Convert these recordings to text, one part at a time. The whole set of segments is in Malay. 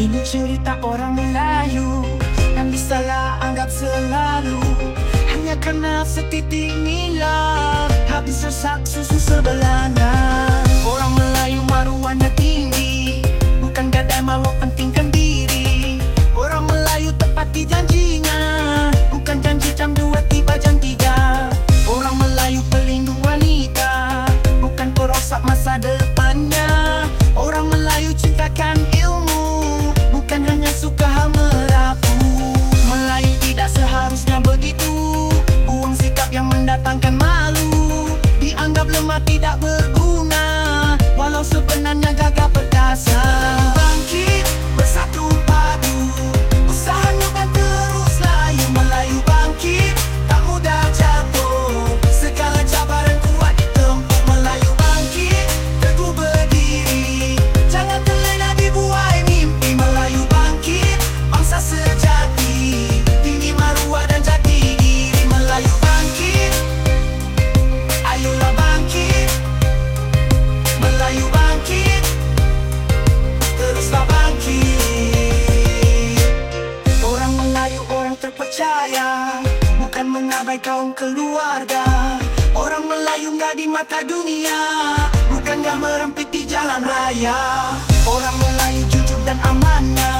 Ini cerita orang Melayu Yang disalah anggap selalu. Hanya kerana setitik nilai. Habis sesak susu sebelah be that we percaya. Bukan mengabai kaum keluarga. Orang Melayu enggak di mata dunia. Bukan enggak merempit di jalan raya. Orang Melayu jujur dan amanah.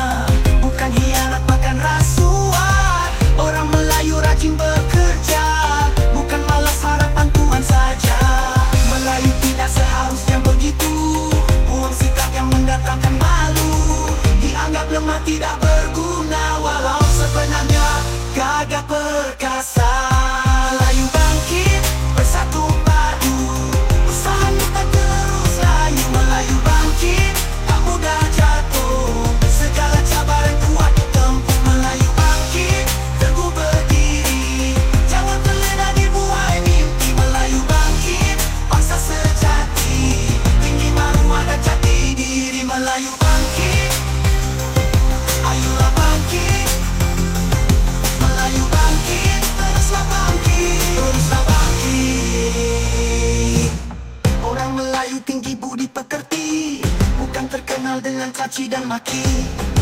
caci dan maki.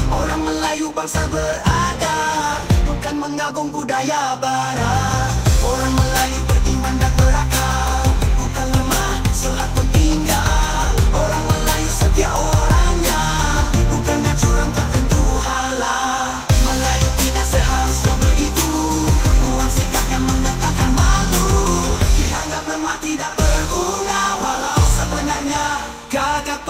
Orang Melayu bangsa beradab Bukan mengagung budaya barat. Orang Melayu beriman dan berakal Bukan lemah, selat pun tinggal Orang Melayu setia orangnya Bukan curang tak tentu halal. Melayu tidak seharusnya begitu Buang sikap yang mengatakan malu. Dianggap lemah tidak berguna Walau sebenarnya gagap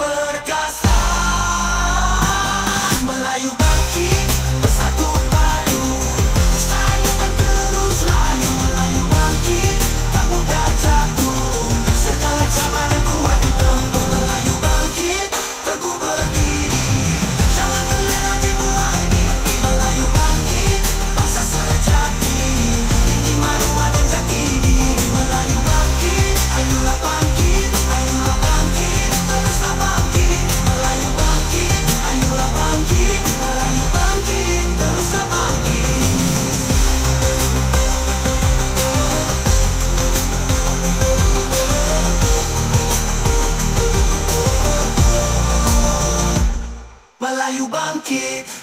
caiu o banquete.